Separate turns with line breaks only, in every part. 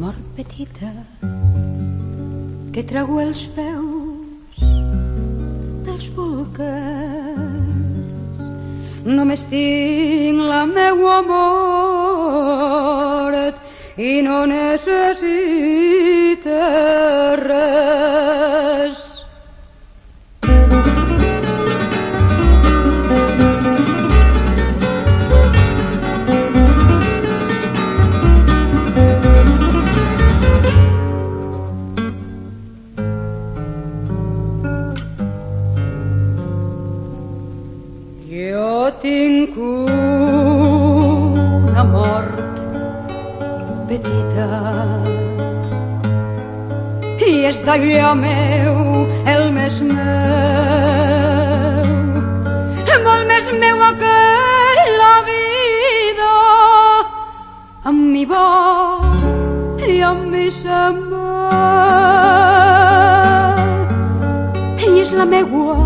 mort petita que treu els peus dels volcans només tinc la meua mort i no necessita res tinc una mort petita. I és d'allò meu el més meu molt més meu que la vida amb mi va i amb mi se'n i és la meua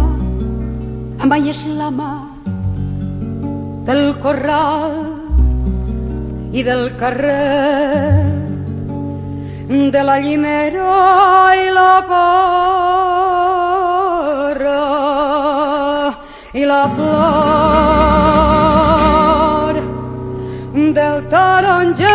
mai és la mà del corral i del carrer de la llimera i la porra i la flor del taronger